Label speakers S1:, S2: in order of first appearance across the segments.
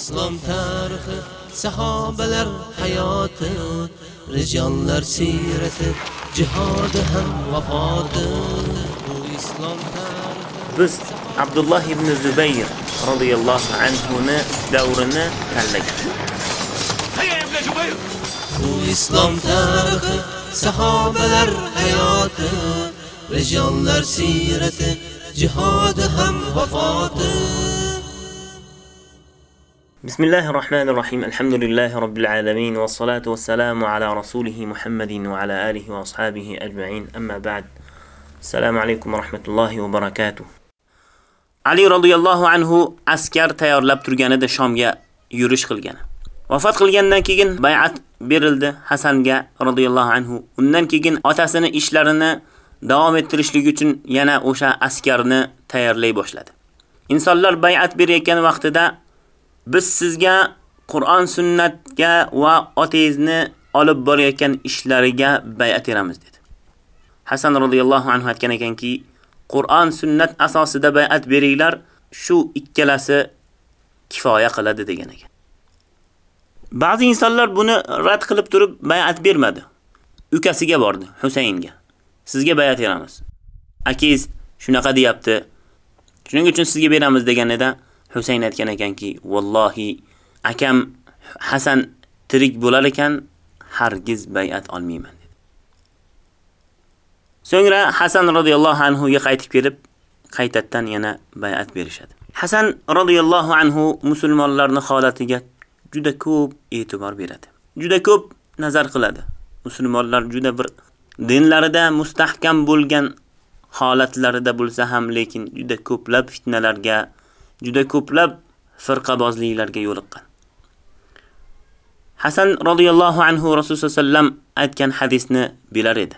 S1: islom tarixi sahobalar hayoti rijollar siyrati jihodi ham vafoti. Bu islom tarixi
S2: biz Abdullah ibn Zubayr radhiyallohu anhu ni davrini tanlagan.
S1: bu islom tarixi sahobalar hayoti rijollar siyrati jihodi ham vafoti
S2: Bismillahir Rahmanir Rahim. Elhamdülillahi Rabbil Alamin ve salatu vesselamu ala rasulih Muhammedin ve ala alihi ve ashabihi ecmaîn. Amma ba'd. Selamun aleyküm ve rahmetullah ve berekatuh. Ali radıyallahu anhu askar tayyorlab turganida Shomga yurish qilgan. Vafot qilgandan keyin bay'at berildi Hasanga radıyallahu anhu. Undan keyin otasini ishlarini davom ettirishlik uchun yana o'sha askarni tayyorlay boshladi. Insonlar bay'at berayotgan vaqtida biz sizga Qur'on sunnatga va otangizni olib borayotgan ishlariga bay'at beramiz dedi. Hasan radhiyallohu anhu aytgan ekanki, Qur'on sunnat asosida bay'at beringlar, shu ikkalasi kifoya qiladi degan ekan. Ba'zi insonlar buni rad qilib turib bay'at bermadi. Ukasiga bordi, Husaynga. Sizga bay'at beramiz. Akiz shunaqa deyapti. Shuning uchun sizga beramiz deganida Husayn aytgan ekanki, "Vallohi akam Hasan tirik bo'lar ekan, hargiz bay'at olmayman." dedi. So'ngra Hasan radhiyallohu anhu ga qaytib kelib, qaytadan yana bay'at berishadi. Hasan radhiyallohu anhu musulmonlarning holatiga juda ko'p e'tibor beradi. Juda ko'p nazar qiladi. Musulmonlar juda bir dinlarida mustahkam bo'lgan holatlarida bo'lsa ham, lekin juda ko'plab fitnalarga, juda ko'plab firqabozliklarga yo'liqqan. Hasan radhiyallohu anhu Rasululloh sallam aytgan hadisni bilar edi.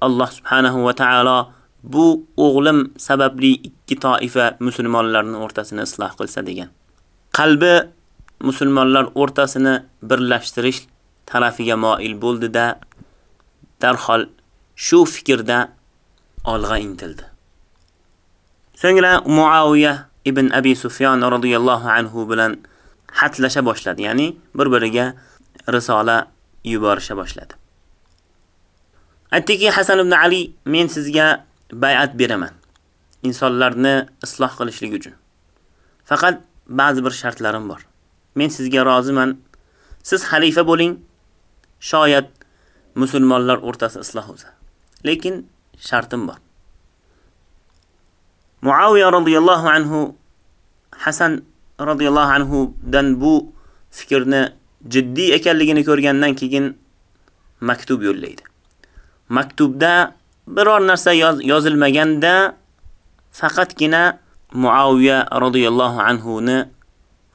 S2: Alloh subhanahu va taolo bu o'g'lim sababli ikki toifa musulmonlarning o'rtasini isloh qilsa degan. Qalbi musulmonlar o'rtasini birlashtirish tarafiga moil bo'ldi-da, darhol shu fikrda olg'a intildi. So'ngra Muaviya ibn Abi Sufyon radhiyallohu anhu bilan xatlasha boshladi, ya'ni bir-biriga risola yuborisha boshladi. Aytdiki Hasan ibn Ali, men sizga bay'at beraman. Insonlarni isloh qilishlik uchun. Faqat ba'zi bir shartlarim bor. Men sizga roziman. Siz xalifa bo'ling. Shoyat musulmonlar o'rtasi isloh bo'lsa. Lekin shartim bor. Muaviya radhiyallahu anhu Hasan radhiyallahu anhu dan bu fikrni jiddiy ekanligini ko'rgandan keyin maktub yo'llaydi. Maktubda biror narsa yozilmaganda faqatgina Muaviya radhiyallahu anhu ni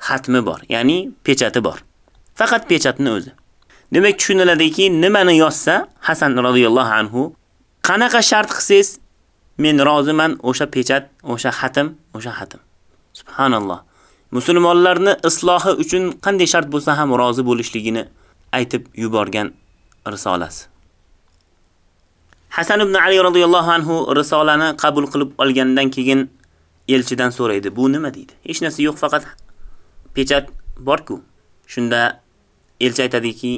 S2: xatmi bor, ya'ni pechati bor. Faqat pechatni o'zi. Demak tushuniladiki, nimani yozsa Hasan radhiyallahu anhu qanaqa shart qilsangiz men roziman o'sha pechat, o'sha xatim, o'sha xatim. Subhanalloh. Musulmonlarni islohi uchun qanday shart bo'lsa ham rozi bo'lishligini aytib yuborgan risolasi. Hasan ibn Ali radhiyallohu anhu risolani qabul qilib olgandan keyin elchidan so'raydi. Bu nima deydi? Hech narsa yo'q, faqat pechat bor-ku. Shunda elchi aytadiki,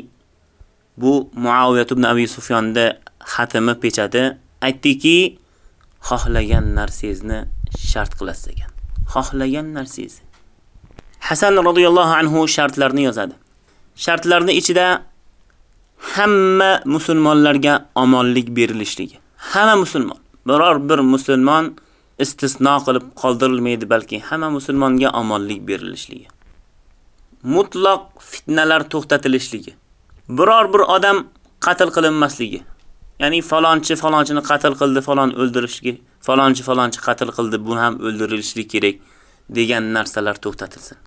S2: bu Muaviya ibn Abi Sufyonda xatimi pechati aytdiki, xohlagan narsangizni shart qilasiz ekan. Xohlagan narsangiz. Hasan radhiyallohu anhu shartlarni yozadi. Shartlarni ichida hamma musulmonlarga omonlik berilishligi. Hamma musulmon, biror bir musulmon istisno qilib qoldirilmaydi, balki hamma musulmonga omonlik berilishligi. Mutlaq fitnalar to'xtatilishligi. Biror bir odam qatl qilinmasligi. Ya'ni falonchi falonchini qatl qildi, falon o'ldirishligi, falonchi falonchi qatl qildi, bu ham o'ldirilishi kerak degan narsalar to'xtatilsin.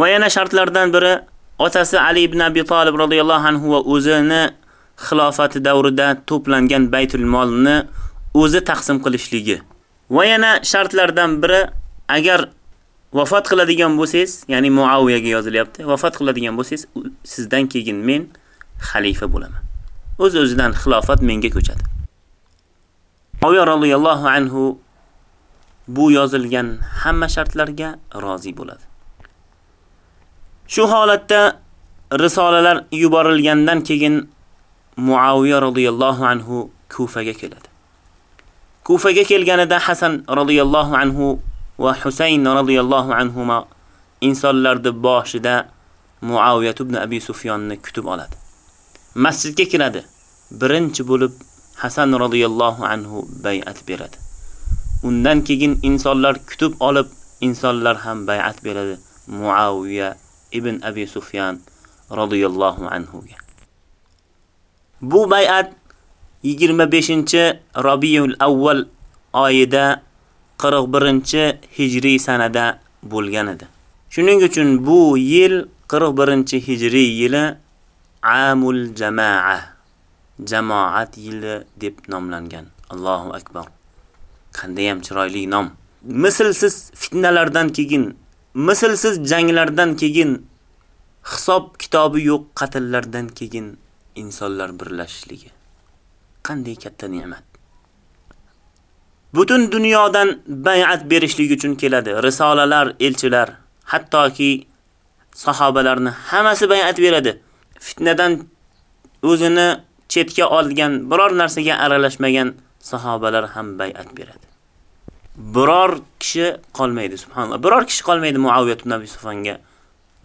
S2: Va yana shartlardan biri otasi Ali ibn Abi Talib radhiyallohu anhu va o'zini xilofati davrida to'plangan Baytul Molni o'zi taqsim qilishligi. Va yana shartlardan biri agar vafot qiladigan bo'lsangiz, ya'ni Muaviyaga yozilyapti. Vafot qiladigan bo'lsangiz, sizdan keyin men xalifa bo'laman. O'z-o'zidan xilofat menga ko'chadi. Abu radhiyallohu anhu bu yozilgan hamma shartlarga rozi bo'ladi. Shu holatda risolalar yuborilgandan keyin Muaviya radhiyallohu anhu Kufaga keladi. Kufaga kelganida Hasan radhiyallohu anhu va Husayn radhiyallohu anhuma insonlarni boshida Muaviya ibn Abi Sufyonni kutib oladi. Masjidga kiradi. Birinchi bo'lib Hasan radhiyallohu anhu bay'at beradi. Undan keyin insonlar kutib olib, insonlar ham bay'at beradi Muaviya ibn Abi Sufyan radhiyallohu anhu ga. Bu bay'at 25-Rabiul Avval oyida 41-hijriy sanada bo'lgan edi. Shuning uchun bu yil 41-hijriy yili Amul Jamaa, jamoat yili deb nomlangan. Allohu akbar. Qanday ham chiroyli nom. Mislsiz fitnalardan keyin, mislsiz janglardan keyin, hisob kitobi yo'q qatllardan keyin insonlar birlashishligi. Qanday katta ne'mat. Butun dunyodan bay'at berishlik uchun keladi. Risolalar, elchilar, hattoki sahobalarni hammasi bay'at beradi. Fitnadan o'zini chetga olgan, biror narsaga aralashmagan sahobalar ham bay'at beradi. Biror kishi qolmaydi, subhanalloh. Biror kishi qolmaydi Muaviya ibn Abi Sufyonga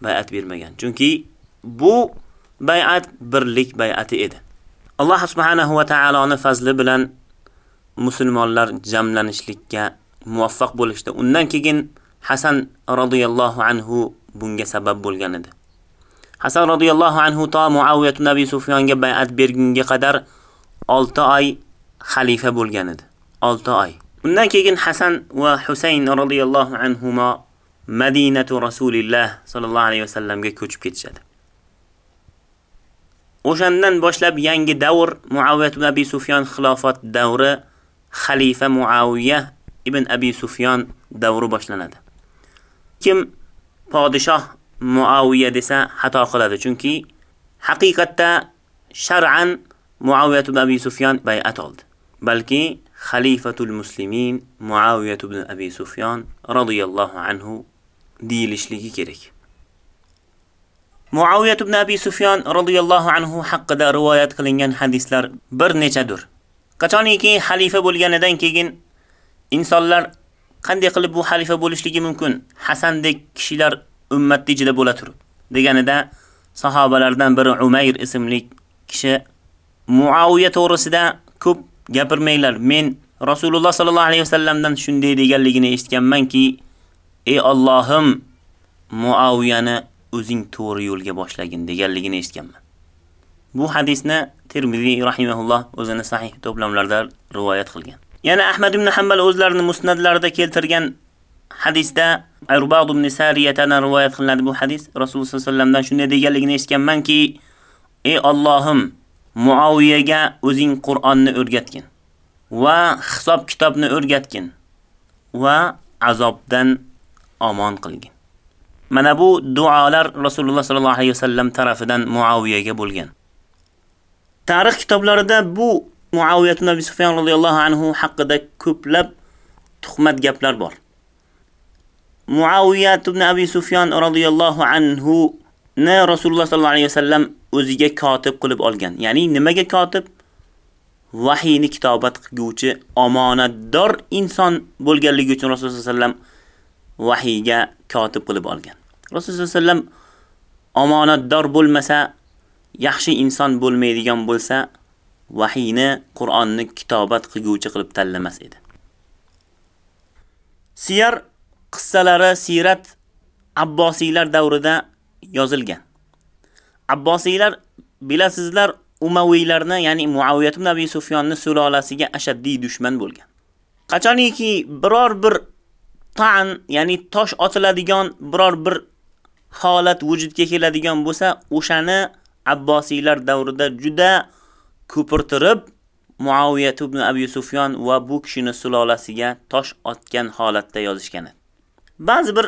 S2: bay'at bermagan. Chunki bu bay'at birlik bay'ati edi. Alloh subhanahu va taoloning fazli bilan musulmonlar jamlanishlikka muvaffaq bo'lishdi. Undan keyin Hasan radhiyallohu anhu bunga sabab bo'lgan edi. Hasan radhiyallohu anhu to Muaviya ibn Abi Sufyonga bay'at bergunga qadar 6 oy xalifa bo'lgan edi. 6 oy. Undan keyin Hasan va Husayn radhiyallohu anhuma Madinatu Rasulillah sallallohu alayhi vasallamga ko'chib ketishadi. O'shandan boshlab yangi davr Muaviya ibn Abi Sufyon xilofat davri xalifa Muaviya ibn Abi Sufyon davri boshlanadi. Kim podshoh Muaviya desa xato qiladi, chunki haqiqatda shar'an Muaviya ibn Abi sufyan bay'at oldi. Balki xalifatul muslimin Muaviya ibn Abi sufyan radhiyallohu anhu deyilishligi kerak. Muaviya ibn Abi sufyan radhiyallohu anhu haqida rivoyat qilingan hadislar bir nechadir. Qachoniki xalifa bo'lganidan keyin insonlar qanday qilib bu xalifa bo'lishligi mumkin? Hasandek kishilar ummatni ichida bo'la turib. Deganida sahobalardan biri Umayr ismli kishi Muaviya to'g'risida ko'p gapirmanglar. Men Rasululloh sallallohu alayhi vasallamdan shunday deganligini eshitganmanki, ey Allohim, Muaviyani o'zing to'g'ri yo'lga boshlagin deganligini eshitganman. Bu hadisni Tirmiziy rahimahulloh o'zini sahih to'plamlarda rivoyat qilgan. Yana Ahmad ibn Hanbal o'zlarining musnadlarida keltirgan hadisda Irbad ibn Sariyatan rivoyat qilinadi bu hadis. Rasululloh sollallohu alayhi vasallamdan shunday deganligini eshitganmanki, ey Allohim, Muaviyaga o'zing Qur'onni o'rgatgin va hisob kitobni o'rgatgin va azobdan omon qilgin. Mana bu duolar Rasululloh sallallohu alayhi vasallam tarafidan Muaviyaga bo'lgan. Tarix kitoblarida bu Muaviya ibn Abi Sufyan radhiyallohu anhu haqida ko'plab tuhmat gaplar bor. Muaviya ibn Abi Sufyan roziyallohu anhu ni Rasululloh sallallohu alayhi vasallam o'ziga kotib qilib olgan. Ya'ni nimaga kotib? Vahiyni kitobat qilguvchi omonatdor inson bo'lganligi uchun Rasululloh sallallohu alayhi vasallam vahiyga kotib qilib olgan. Rasululloh sallallohu alayhi vasallam omonatdor bo'lmasa, yaxshi inson bo'lmaydigan bo'lsa, vahiyni, Qur'onni kitobat qilguvchi qilib tanlamas edi. Siyar qissalari sirat Abbosiylar davrida yozilgan. Abbosiylar bilasizlar Umaviylarni, ya'ni Muaviya ibn Abi Sufyonni sulolasiga ashaddiy dushman bo'lgan. Qachoniki biror bir ta'an, ya'ni tosh otiladigan biror bir holat vujudga keladigan bo'lsa, o'shani Abbosiylar davrida juda ko'pirtirib Muaviya ibn Abi Sufyon va bu kishini sulolasiga tosh otgan holatda yozishgan. Ba'zi bir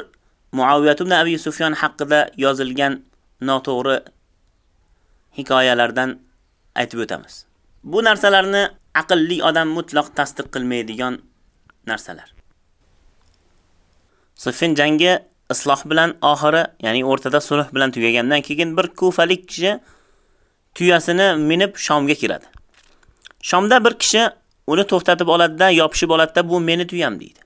S2: Muaviya ibn Abi Sufyon haqida yozilgan noto'g'ri hikoyalardan aytib o'tamiz. Bu narsalarni aqlli odam mutlaq tasdiq qilmaydigan narsalar. Siffin jangi isloh bilan oxiri, ya'ni o'rtada sulh bilan tugagandan keyin bir kufalik kishi tuyasini minib Shomga kiradi. Shomda bir kishi uni to'xtatib oladi-da, yopishib oladi-da, bu meni tuyam deydi.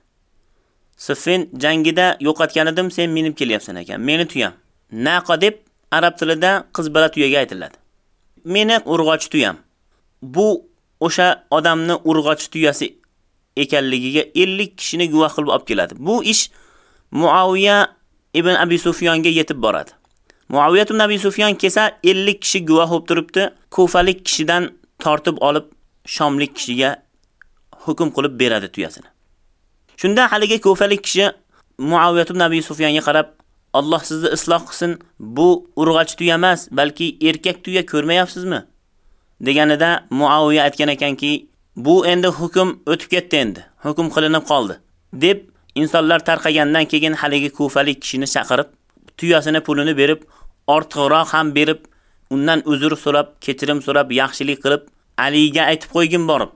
S2: Siffin jangida yo'qotgan edim, sen minib kelyapsan ekan. Meni tuyam. Naqa deb arab tilida qiz bola tuyaga aytiladi. Meni urg'och tuyam. Bu o'sha odamni urg'och tuyasi ekanligiga 50 kishini guvoh qilib olib keladi. Bu ish Muaviya ibn Abi Sufyonga yetib boradi. Muaviya ibn Abi Sufyon kelsa 50 kishi guvoh bo'lib turibdi. Kufalik kishidan tortib olib Shomlik kishiga hukm qilib beradi tuyasini. Shunda haligi kufalik kishi Muaviya ibn Abi Sufyonga qarab, Alloh sizni isloh qilsin, bu urg'och tuya emas, balki erkak tuya ko'rmayapsizmi? deganida Muaviya aytgan ekanki, bu endi hukm o'tib ketdi endi. Hukm qilinib qoldi. deb insonlar tarqagandan keyin haligi kufalik kishini chaqirib, tuyasini pulini berib, ortiqroq ham berib, undan uzr so'rab, kechirim so'rab, yaxshilik qilib, Aliga aytib qo'ygin borib.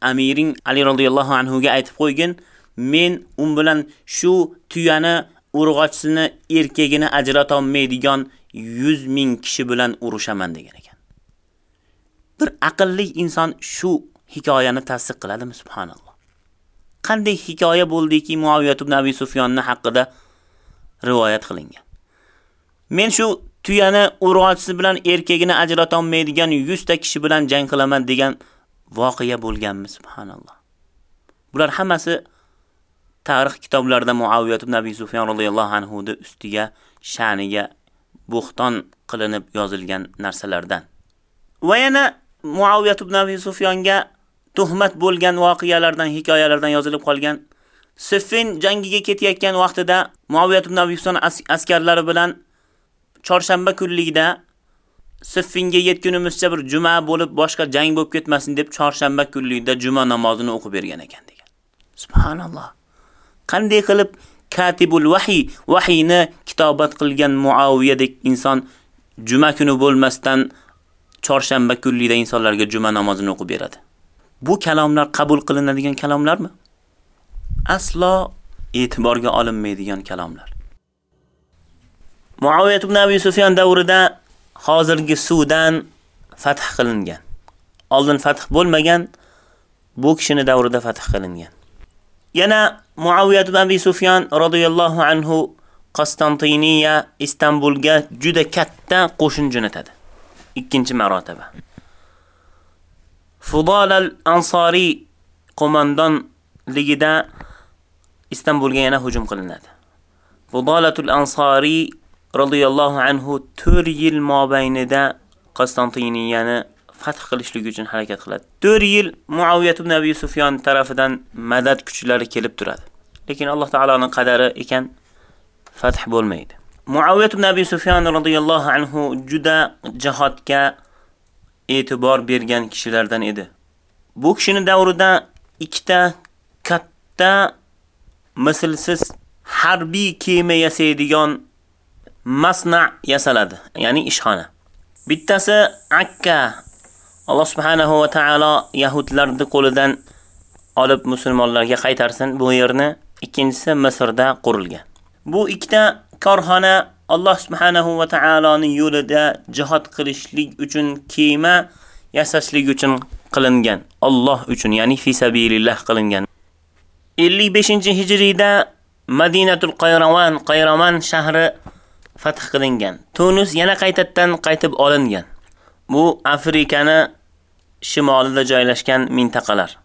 S2: Amiring Ali radhiyallohu anhu ga aytib qo'ygin, men un bilan shu tuyani urg'ochsini erkagini ajrata olmaydigan 100 ming kishi bilan urushaman degan ekan. Bir aqlli inson shu hikoyani tasdiq qiladimi subhanalloh. Qanday hikoya bo'ldiki Muaviya ibn Abi Sufyonning haqida rivoyat qilingan. Men shu tuyani urg'ochisi bilan erkagini ajrata olmaydigan 100 ta kishi bilan jang qilaman degan voqea bo'lganmi subhanalloh. Bular hammasi tarix kitoblarida Muaviya ibn Abi Sufyon radhiyallohu anhu da ustiga sha'niga buxton qilinib yozilgan narsalardan. Va yana Muaviya ibn Abi Sufyonga tuhmat bo'lgan voqealardan, hikoyalardan yozilib qolgan Siffin jangiga ketayotgan vaqtida Muaviya ibn Abi Sufyon askarlari bilan chorshanba kunligida Siffinga yetgunimizcha bir juma bo'lib boshqa jang bo'lib ketmasin deb chorshanba kunligida juma namozini o'qib bergan ekan degan. Subhanalloh. Qanday qilib katibul vahiy, vahiyni kitobat qilgan Muaviyadek inson juma kuni bo'lmasdan chorshanba kunlikda insonlarga juma namozini o'qib beradi. Bu kalomlar qabul qilinadigan kalomlarmi? Aslo e'tiborga olinmaydigan kalomlar. Muaviyat ibn Abi Sufyan davrida hozirgi Sudan fath qilingan. Oldin fath bo'lmagan, bu kishini davrida fath qilingan. Yana muaviyat ibn Abi sufyan radhiyallohu anhu Konstantiniya Istanbulga juda katta qo'shin jo'natadi. Ikkinchi marotaba. Fudal al-Ansari qo'mondonligida Istanbulga yana hujum qilinadi. Fudalatul Ansari radhiyallohu anhu 4 yil mobaynida Konstantiniyani fath qilishlik uchun harakat qiladi. 4 yil Muaviyat ibn Abi Sufyon tarafidan madad kuchlari kelib turadi. Lekin Alloh taoloning qadari ekan fath bo'lmaydi. Muaviya ibn Abi Sufyan radhiyallohu anhu juda jihodga e'tibor bergan kishilardan edi. Bu kishining davrida ikkita katta mislsiz harbiy kema yasaydigan masna yasaladi, ya'ni ishxona. Bittasi Akka Alloh subhanahu va taolo yahudlarning qo'lidan olib musulmonlarga qaytarsin bu yerni. Ikkinchisi Misrda qurilgan. Bu ikkita korxona Alloh subhanahu va taoloning yo'lida jihad qilishlik uchun kema yasashlik uchun qilingan. Alloh uchun, ya'ni fi sabilillah qilingan. 55-hijriyda Madinatul Qayrawan, Qayraman shahri fath qilingan. Tunus yana qaytadan qaytib olingan. Bu Afrikani shimolida joylashgan mintaqalar.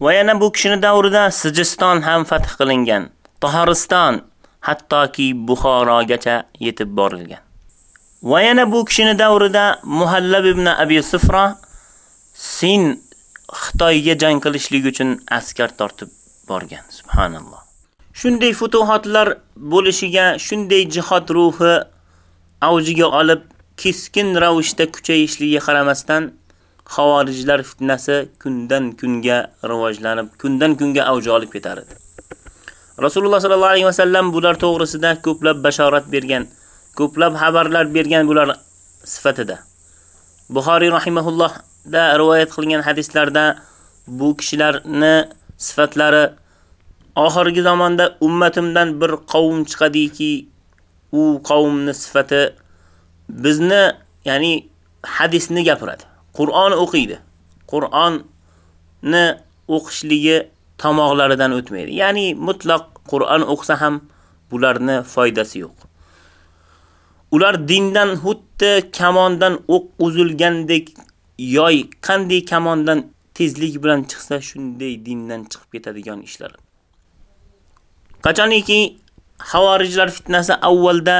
S2: Va yana bu kishining davrida Sijiston ham fath qilingan. Tahoriston hattoki Buxorogacha yetib borilgan. Va yana bu kishining davrida Muhallab ibn Abi Sufra Sin Xitoyga jang qilishlik uchun askar tortib borgan. Subhanalloh. Shunday futuhatlar bo'lishiga, shunday jihad ruhi avjiga olib, keskin ravishda kuchayishligiga qaramasdan, xavorijlar fitnasi kundan kunga rivojlanib, kundan kunga avj olib ketar edi. Rasululloh sallallohu alayhi vasallam bular to'g'risida ko'plab bashorat bergan, ko'plab xabarlar bergan bular sifatida. Buxoriy rahimahulloh da rivoyat qilgan hadislarda bu kishilarni sifatlari oxirgi zamonda ummatimdan bir qavm chiqadiki, u qavmning sifati bizni, ya'ni hadisni gapiradi. Qur'on o'qiydi. Qur'onni o'qishligi tomoqlaridan o'tmaydi. Ya'ni mutlaq Qur'on o'qsa ham bularni foydasi yo'q. Ular dindan xuddi kamondan o'q uzilgandek yoy qanday kamondan tezlik bilan chiqsa shunday dindan chiqib ketadigan ishlar. Qachoniki Havorijlar fitnasi avvalda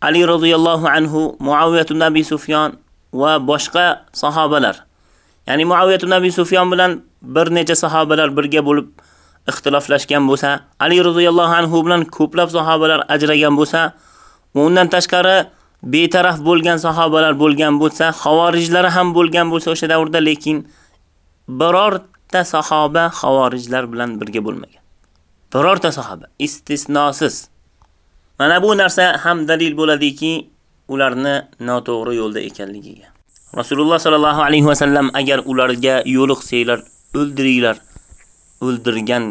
S2: Ali roziyallohu anhu, Muaviyat ibn Abi Sufyon va boshqa sahobalar, ya'ni Muaviyat ibn Abi Sufyon bilan bir necha sahobalar birga bo'lib ixtiloflashgan bo'lsa, Ali roziyallohu anhu bilan ko'plab sahobalar ajragan bo'lsa, undan tashqari betaraf bo'lgan sahobalar bo'lgan bo'lsa, xavorijlar ham bo'lgan bo'lsa o'sha davrda, lekin birorta sahoba xavorijlar bilan birga bo'lmagan. Birorta sahoba istisnosiz. Mana bu narsa ham dalil bo'ladiki, ularni noto'g'ri yo'lda ekanligiga. Rasululloh sallallohu alayhi va sallam agar ularga yo'liqsanglar, o'ldiringlar. O'ldirgan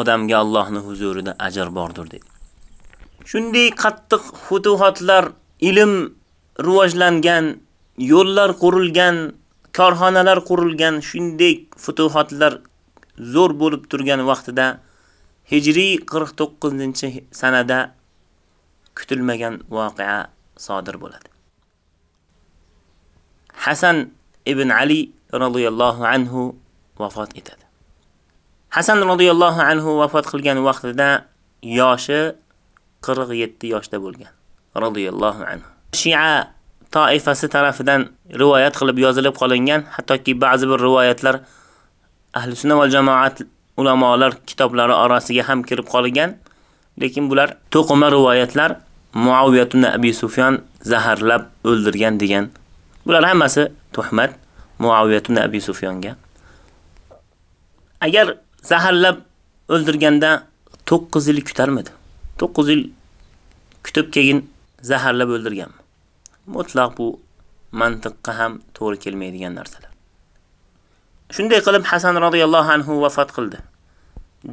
S2: odamga Allohning huzurida ajr bordir dedi. Shunday qattiq futuhatlar, ilm rivojlangan, yo'llar qurilgan, korxonalar qurilgan, shunday futuhatlar zo'r bo'lib turgan vaqtida Hijriy 49-sanada kutilmagan voqea sodir bo'ladi. Hasan ibn Ali radhiyallohu anhu vafot etadi. Hasan radhiyallohu anhu vafot qilgan vaqtida yoshi 47 yoshda bo'lgan. Radhiyallohu anhu. Shia toifasi tarafidan rivoyat qilib yozilib qolingan, hattoki ba'zi bir rivoyatlar ahli sunna va jamoat ulamolar kitoblari orasiga ham kirib qolgan, lekin bular to'qima rivoyatlar Muaviyat ibn Abi Sufyan zaharlab o'ldirgan degan. Bular hammasi tuhmat Muaviyat ibn Abi Sufyonga. Agar zaharlab o'ldirganda 9 yil kutarmidi? 9 yil kutib keyin zaharlab o'ldirganmi? Mutlaq bu mantiqqa ham to'g'ri kelmaydigan narsalar. Shunday qilib Hasan radhiyallohu anhu vafot qildi.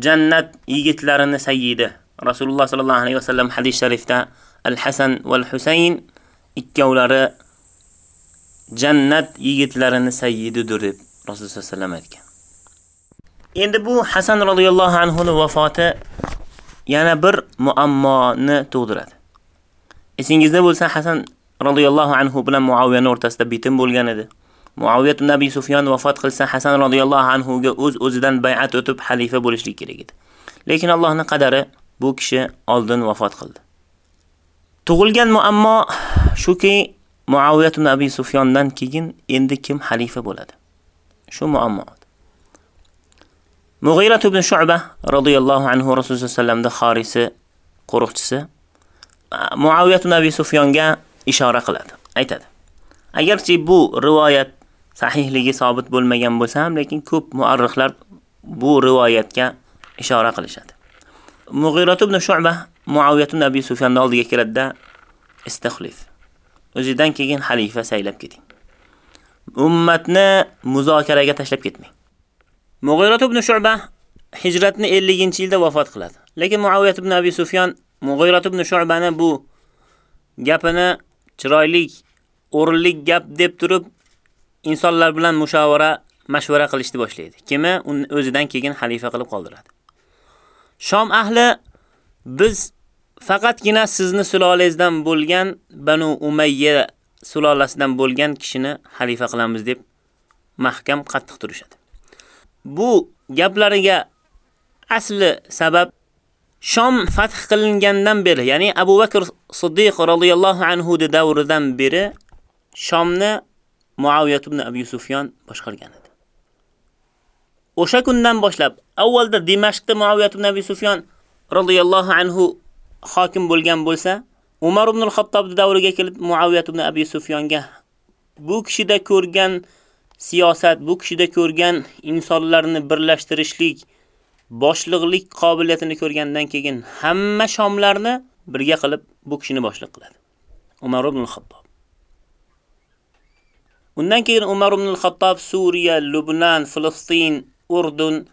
S2: Jannat yigitlarini sayyidi. Rasululloh sallallohu alayhi vasallam hadis sharifda Al-Hasan val Husayn ikkovlari jannat yigitlarini sayyididir deb Rasululloh sallallohu alayhi aytgan. Endi bu Hasan radhiyallohu anhu ning vafoti yana bir muammoni tug'diradi. Esingizda bo'lsa Hasan radhiyallohu anhu bilan Muaviya o'rtasida bitim bo'lgan edi. Muaviya ibn Abi Sufyon vafot qilsa Hasan radhiyallohu anhu ga o'z-o'zidan bay'at o'tib xalifa bo'lishlik kerak edi. Lekin Allohning qadari bu kishi oldin vafot qildi. Tug'ilgan muammo shuki Muaviya ibn Abi Sufyondan keyin endi kim xalifa bo'ladi? Shu muammo. Mughira ibn Shu'ba radhiyallohu anhu Rasululloh sallamda xorisi qo'riqchisi Muaviya ibn Abi Sufyonga ishora qiladi. Aytadi. Agarchi bu rivoyat sahihligi sabit bo'lmagan bo'lsa ham, lekin ko'p muarrixlar bu rivoyatga ishora qilishadi. Mughira ibn Shu'ba Muaviya ibn Abi Sufyonning oldiga keladida istakhlif. O'zidan keyin xalifa saylab keting. Ummatni muzokaraga tashlab ketmang. Mug'irot ibn Shu'ba hijratni 50-yilda vafot qiladi. Lekin Muaviyat ibn Abi Sufyon Mug'irot ibn Shu'bani bu gapini chiroyli, o'rinli gap deb turib insonlar bilan mushavara, mashvara qilishni boshlaydi. Kimi uni o'zidan keyin xalifa qilib qoldiradi. Shom ahli biz faqatgina sizni sulolangizdan bo'lgan Banu Umayya sulolasidan bo'lgan kishini xalifa qilamiz deb mahkam qattiq turishadi. Bu gaplariga asli sabab Shom fath qilingandan beri, ya'ni Abu Bakr Siddiq radhiyallohu anhu davridan beri Shomni Muawiyat ibn Abi Sufyon boshqargan edi. O'sha kundan boshlab avvalda Dimashqda Muawiyat ibn Abi Sufyon radhiyallohu anhu hokim bo'lgan bo'lsa, Umar ibn al-Xattob davriga kelib Muaviyat ibn Abi Sufyonga bu kishida ko'rgan siyosat bu kishida ko'rgan insonlarni birlashtirishlik, boshliqlik qobiliyatini ko'rgandan keyin hamma shomlarni birga qilib bu kishini boshliq qiladi. Umar ibn al-Xattob. Undan keyin Umar ibn al-Xattob Suriya, Lubnan, Falastin, Urdun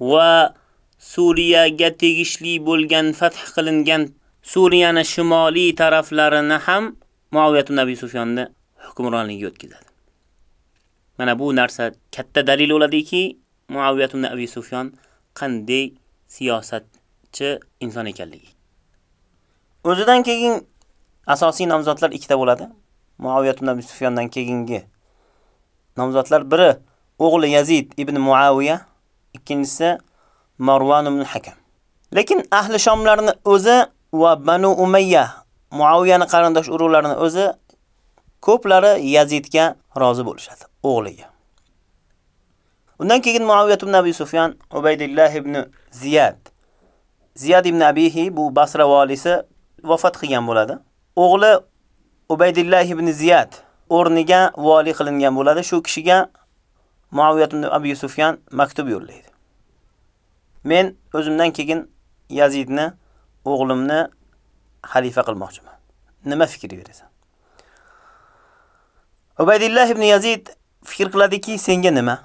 S2: va Suriyaga tegishli bo'lgan fath qilingan Suriyani shimoliy taraflarini ham Muaviyat ibn Abi Sufyonni hukmronligiga o'tkazadi. Mana bu narsa katta dalil bo'ladiki, Muaviyat ibn Abi Sufyon qanday siyosatchi inson ekanligi. O'zidan keyin asosiy nomzodlar ikkita bo'ladi. Muaviyat ibn Abi Sufyondan keyingi nomzodlar biri o'g'li Yazid ibn Muaviya, ikkinchisi Marwan ibn Hakam. Lekin ahli Shomlarning o'zi va Banu Umayya Muaviyani qarindosh urug'larini o'zi ko'plari Yazidga rozi bo'lishadi, o'g'liga. Undan keyin Muaviya ibn Abi Sufyan Ubaydillah ibn Ziyad Ziyad ibn Abihi bu Basra valisi vafot qilgan bo'ladi. O'g'li Ubaydillah ibn Ziyad o'rniga vali qilingan bo'ladi. Shu kishiga Muaviya ibn Abi Sufyan maktub yo'llaydi. Men o'zimdan keyin Yazidni o'g'limni xalifa qilmoqchiman. Nima fikr berasan? Ubaydillah ibn Yazid fikr qiladiki, senga nima?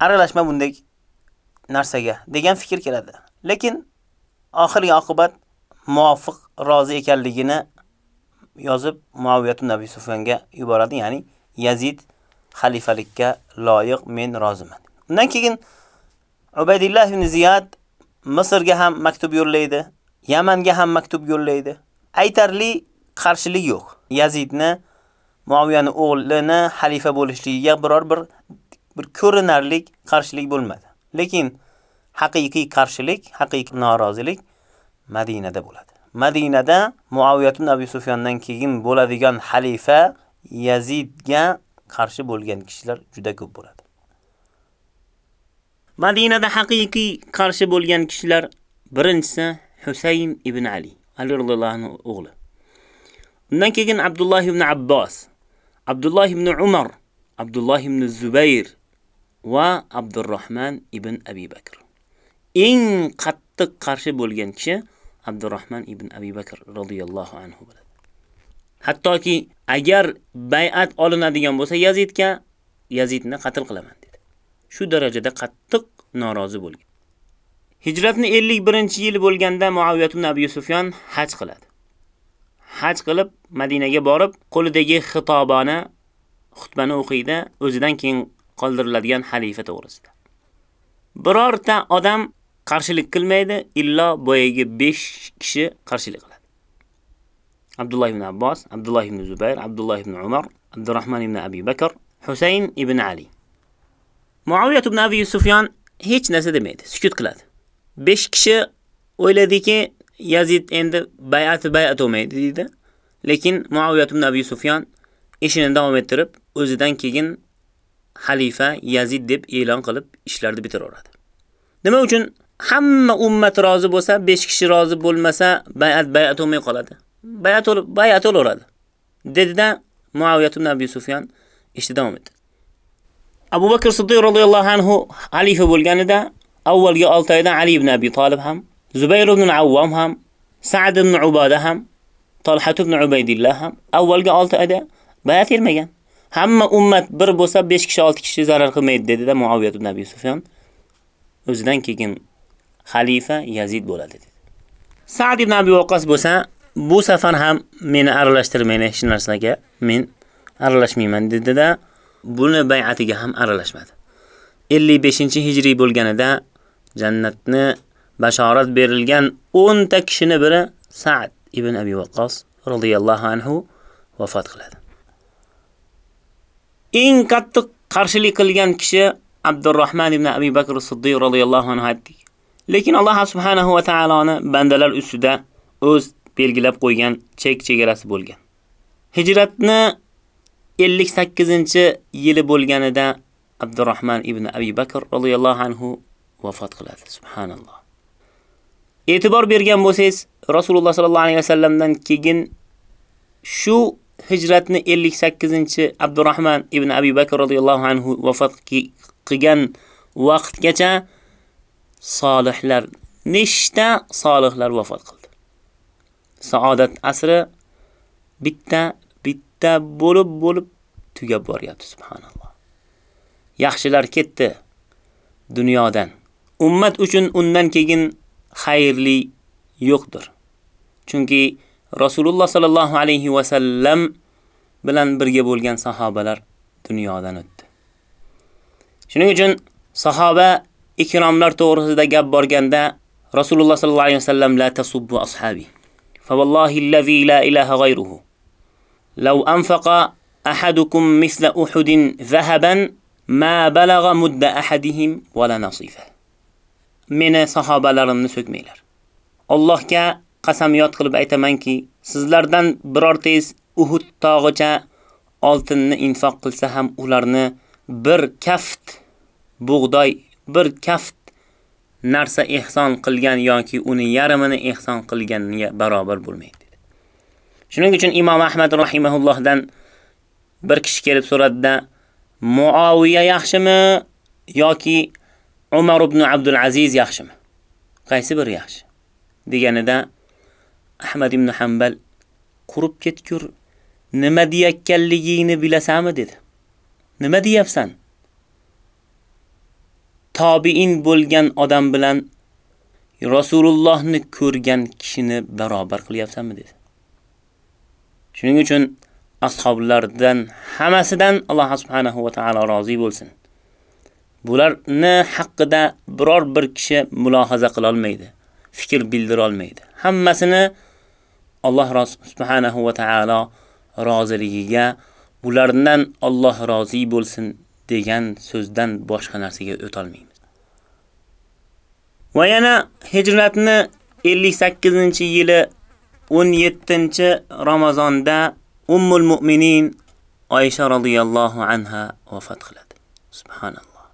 S2: Aralashma bunday narsaga degan fikr keladi. Lekin oxirgi oqibat muvofiq rozi ekanligini yozib Muaviyatun Nabiy Abi Sufyonga yuboradi, ya'ni Yazid xalifalikka loyiq, men roziman. Undan keyin Ubaydillah ibn Ziyad Misrga ham maktub yo'llaydi, Yamanga ham maktub yo'llaydi. Aytarli qarshilik yo'q. Yazidni Muaviyani o'g'lini xalifa bo'lishligiga biror bir bir ko'rinarlik qarshilik bo'lmadi. Lekin haqiqiy qarshilik, haqiqiy norozilik Madinada bo'ladi. Madinada Muaviyat ibn Abi Sufyondan keyin bo'ladigan xalifa Yazidga qarshi bo'lgan kishilar juda ko'p bo'ladi. Madinada haqiqiy qarshi bo'lgan kishilar birinchisi Husayn ibn Ali, Ali radhiyallohu anhu o'g'li. Undan keyin Abdulloh ibn Abbos, Abdulloh ibn Umar, Abdulloh ibn Zubayr va Abdurrahman ibn Abi Bakr. Eng qattiq qarshi bo'lgan kishi Abdurrahman ibn Abi Bakr radhiyallohu anhu bo'ladi. Hattoki agar bay'at olinadigan bo'lsa Yazidga Yazidni qatl qilaman. Shu darajada qattiq norozi bo'lgan. Hijratni 51-yil bo'lganda Muaviyat ibn Abi Sufyon haj qiladi. Haj qilib Madinaga borib, qo'lidagi xitobona xutbani o'qiydi, o'zidan keyin qoldiriladigan xalifa to'g'risida. Birorta odam qarshilik qilmaydi, illo boyagi 5 kishi qarshilik qiladi. Abdulloh ibn Abbos, Abdulloh ibn Zubayr, Abdulloh ibn Umar, Abdurrahman ibn Abi Bakr, Husayn ibn Ali. Muaviyat ibn Abi Sufyan hech narsa demaydi, sukut qiladi. 5 kishi o'yladiki, Yazid endi bay'at bay'at olmaydi dedi. Lekin Muaviyat ibn Abi Sufyan ishini davom ettirib, o'zidan keyin xalifa Yazid deb e'lon qilib ishlarni bitiraveradi. Nima uchun hamma ummat rozi bo'lsa, 5 kishi rozi bo'lmasa, bay'at bay'at olmay qoladi. Bay'at olib bay'at olaveradi. Dedida Muaviyat ibn Abi Sufyan ishni davom ettirdi. Abu Bakr Siddiq radhiyallohu anhu xalifa bo'lganida avvalgi 6 oydan Ali ibn Abi Talib ham, Zubayr ibn Avvam ham, Sa'd ibn Ubada ham, Talha ibn Ubaydillah ham avvalgi 6 oyda bay'at bermagan. Hamma ummat bir bo'lsa 5 kishi 6 kishi zarar qilmaydi dedi-da Muaviyat ibn Abi Sufyan. O'zidan keyin xalifa Yazid bo'ladi dedi. Sa'd ibn Abi Waqqas bo'lsa, bu safar ham meni aralashtirmayman hech narsaga, men aralashmayman dedi-da, buni bay'atiga ham aralashmadi. 55-hijriy bo'lganida jannatni bashorat berilgan 10 ta kishini biri Sa'd ibn Abi Waqqas radhiyallohu anhu vafot qiladi. Eng qattiq qarshilik qilgan kishi Abdurrahman ibn Abi Bakr Siddiq radhiyallohu anhu. Lekin Alloh subhanahu va taoloni bandalar ustida o'z belgilab qo'ygan chek-chegarasi bo'lgan. Hijratni 58-yili bo'lganida Abdurrahman ibn Abi Bakr radhiyallohu anhu vafot qiladi. Subhanalloh. E'tibor bergan bo'lsangiz, Rasululloh sallallohu alayhi vasallamdan keyin shu hijratni 58 Abdurrahman ibn Abi Bakr radhiyallohu anhu vafot qilgan vaqtgacha solihlar nechta solihlar vafot qildi. Saodat asri bitta bitta bo'lib bo'lib tugab boryapti subhanalloh. Yaxshilar ketdi dunyodan. ummat uchun undan keyin xayrli yo'qdir. Chunki Rasululloh sallallohu alayhi va sallam bilan birga bo'lgan sahobalar dunyodan o'tdi. Shuning uchun sahoba ikromlar to'g'risida gap borganda Rasululloh sallallohu alayhi va sallam la tasubbu ashabi. Fa wallahi allazi la ilaha ghayruhu. Law anfaqa ahadukum misla Uhudin zahaban ma balagha mudda ahadihim wala nasifa. Meni sahobalarimni so'kmanglar. Allohga qasamyod qilib aytamanki, sizlardan birortangiz Uhud tog'icha oltinni infoq qilsa ham ularni bir kaft bug'doy, bir kaft narsa ehson qilgan yoki uni yarmini ehson qilganiga barobar bo'lmaydi. Shuning uchun Imom Ahmad rahimahullohdan bir kishi kelib so'radida Muaviya yaxshimi yoki Umar ibn Abdul Aziz yaxshimi? Qaysi biri yaxshi? deganida Ahmad ibn Hanbal qurib ketgur nima deyayotganligingni bilasanmi dedi. Nima deyapsan? Tobiin bo'lgan odam bilan Rasulullohni ko'rgan kishini barobar qilyapsanmi dedi. Shuning uchun ashoblardan hammasidan Alloh subhanahu va taolo rozi bo'lsin. Bularni haqida biror bir kishi mulohaza qila olmaydi, fikr bildira olmaydi. Hammasini Alloh subhanahu va taolo roziligiga bulardan Alloh rozi bo'lsin degan so'zdan boshqa narsaga o'ta olmaymiz. Va yana hijratni 58-yili 17-Ramazonda Ummul Mu'minin Oysha radhiyallohu anha vafot qiladi. Subhanalloh.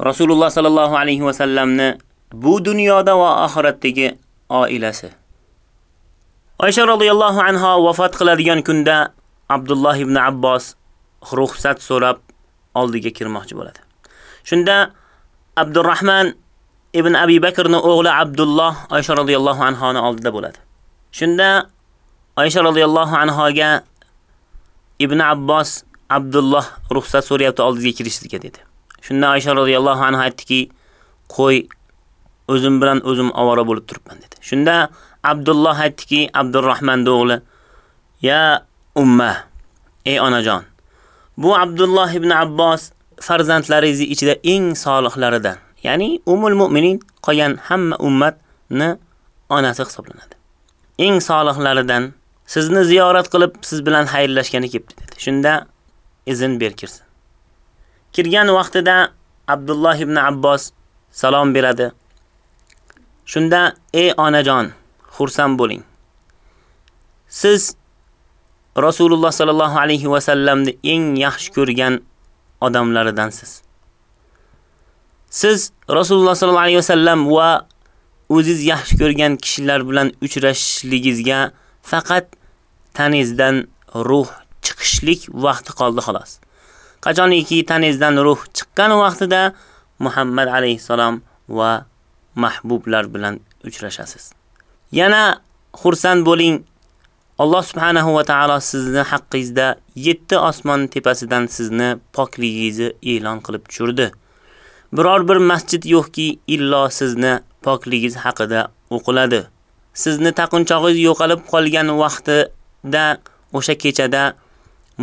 S2: Rasululloh sallallohu alayhi va sallamni bu dunyoda va oxiratdagi oilasi Oysha radhiyallohu anha vafot qiladigan kunda Abdulloh ibn Abbos ruxsat so'rab oldiga kirmoqchi bo'ladi. Shunda Abdurrahman ibn Abi Bakrning o'g'li Abdulloh Oysha radhiyallohu anha ni oldida bo'ladi. Shunda Oysha radhiyallohu anhaga Ibn Abbos Abdulloh ruxsat so'rayapti oldiga kirishga dedi. Shunda Oysha radhiyallohu anha aytdiki, "Qo'y, o'zim bilan o'zim avora bo'lib turibman" dedi. Shunda Abdulloh aytdiki, Abdurrahman o'g'li, "Ya umma, ey onajon, bu Abdulloh ibn Abbos farzandlaringiz ichida eng solihlaridan, ya'ni umul mu'minin qolgan hamma ummatni onasi hisoblanadi. Eng solihlaridan sizni ziyorat qilib, siz bilan xayrlashgani kelibdi" dedi. Shunda izn ber kirsin. Kirgan vaqtida Abdulloh ibn Abbos salom beradi. Shunda ey onajon, xursand bo'ling. Siz Rasululloh sallallohu alayhi va sallamni eng yaxshi ko'rgan odamlaridansiz. Siz Rasululloh sallallohu alayhi va sallam va o'ziz yaxshi ko'rgan kishilar bilan uchrashishligingizga faqat tanizdan ruh chiqishlik vaqti qoldi xolos. Qachoniki tanizdan ruh chiqqan vaqtida Muhammad alayhisalom va mahbublar bilan uchrashasiz. Yana xursand bo'ling. Alloh subhanahu va taolo sizni haqqingizda 7 osmon tepasidan sizni pokligingizni e'lon qilib tushirdi. Biror bir masjid yo'qki, illo sizni pokligingiz haqida o'qiladi. Sizni taqinchog'ingiz yo'qolib qolgan vaqtida, o'sha kechada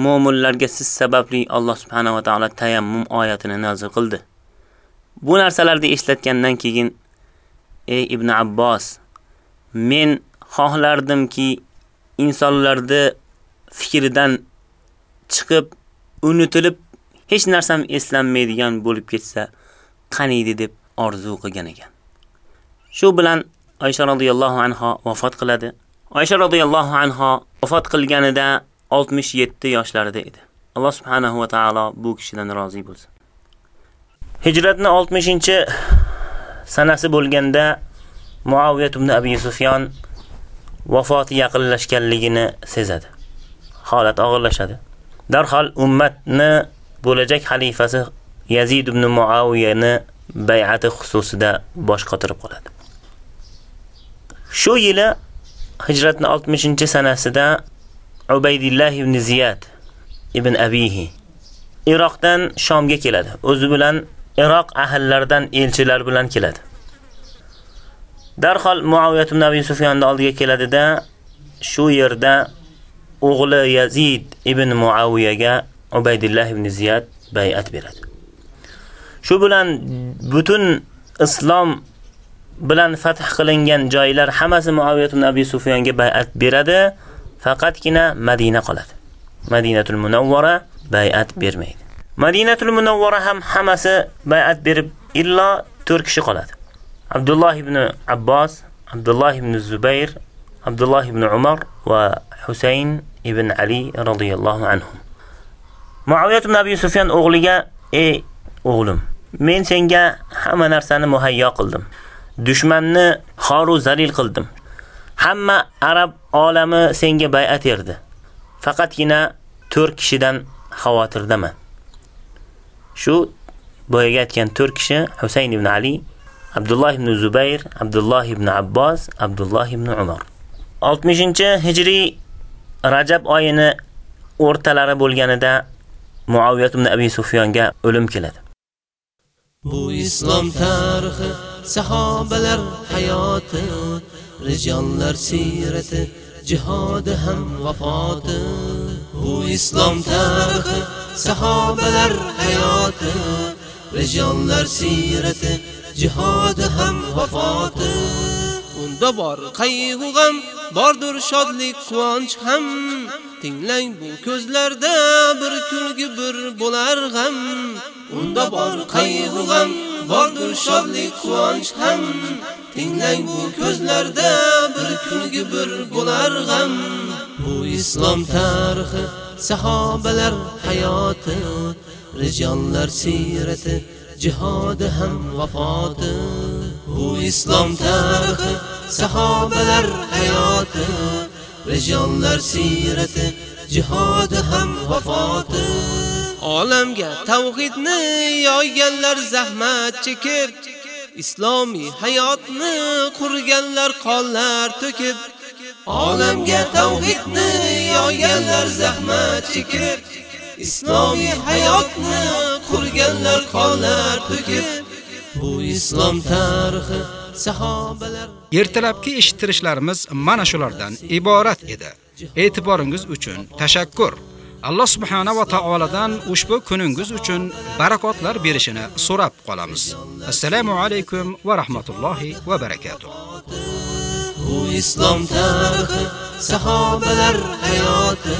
S2: mu'minlarga siz sababli Alloh subhanahu va taolo tayammum oyatini nozil qildi. Bu narsalarni eslatgandan keyin ey Ibn Abbos men xohlardimki insonlarni fikridan chiqib, unutilib, hech narsam eslanmaydigan bo'lib ketsa, qaniydi deb orzu qilgan ekan. Shu bilan Oysha radhiyallohu anha vafot qiladi. Oysha radhiyallohu anha vafot qilganida 67 yoshlarida edi. Alloh subhanahu va taolo bu kishidan rozi bo'lsin. Hijratni 60-sanasi bo'lganda Muaviyat ibn Abi Sufyan vafoti yaqinlashganligini sezadi. Holat og'irlashadi. Darhol ummatni bo'lajak xalifasi Yazid ibn Muaviyani bay'ati xususida bosh qotirib qoladi. Shu yili hijratning 60-sanasida Ubaydillah ibn Ziyad ibn Abihi Iroqdan Shomga keladi. O'zi bilan Iroq ahllaridan elchilar bilan keladi. Darhol Muaviyat ibn Abi Sufyanning oldiga keladida, shu yerda o'g'li Yazid ibn Muaviyaga Ubaydillah ibn Ziyad bay'at beradi. Shu bilan butun islom bilan fath qilingan joylar hammasi Muaviyat ibn Abi Sufyonga bay'at beradi, faqatgina Madina qoladi. Madinatul Munawwara bay'at bermaydi. Madinatul Munawwara ham hammasi bay'at berib illo 4 kishi qoladi. Abdullah ibn Abbas, Abdullah ibn Zubayr, Abdullah ibn Umar va Husayn ibn Ali radhiyallohu anhum. Muaviyat ibn Abi Sufyan o'g'liga: "Ey o'g'lim, men senga hamma narsani muhayyo qildim. Dushmanni xoru zaril qildim. Hamma arab olami senga bay'at erdi. Faqatgina 4 kishidan xavotirdaman." Shu boyaga aytgan 4 kishi Husayn ibn Ali, Abdullah ibn Zubayr, Abdullah ibn Abbos, Abdullah ibn Umar. 60-hijriy Rajab oyini o'rtalari bo'lganida Muaviyat ibn Abi Sufyonga o'lim keladi.
S1: Bu islom tarixi, sahobalar hayoti, rijonlar sirati, jihodi ham vafoti. Bu islom tarixi, sahobalar hayoti, rijonlar sirati, jihodi ham vafoti. Unda bor qayg'u ham, bordir shodlik, quvonch ham. Tinglang bu ko'zlarda bir kulgi bir bo'lar g'am. Unda bor qayg'u ham, bordir shodlik, quvonch ham. Tinglang bu ko'zlarda bir kulgi bir bo'lar g'am. Bu islom tarixi, sahobalar hayoti, rijollar sirati, jihodi ham vafoti. Islom tarixi, sahobalar hayoti, rijollar sirati, jihodi ham vafoti. Olamga tavhidni yoyganlar zahmat chekib, islomiy hayotni qurganlar qonlar to'kib, olamga tavhidni yoyganlar zahmat chekib, islomiy hayotni qurganlar qonlar to'kib, bu islom tarixi sahobalar
S3: Ertalabki eshittirishlarimiz mana shulardan iborat edi. E'tiboringiz uchun tashakkur. Alloh subhanahu va taoladan ushbu kuningiz uchun barakotlar berishini so'rab qolamiz. Assalomu alaykum va rahmatullohi va barakatuh.
S1: Bu islom tarixi, sahobalar hayoti,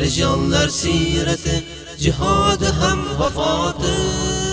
S1: rijollar sirati, jihodi ham vafoti.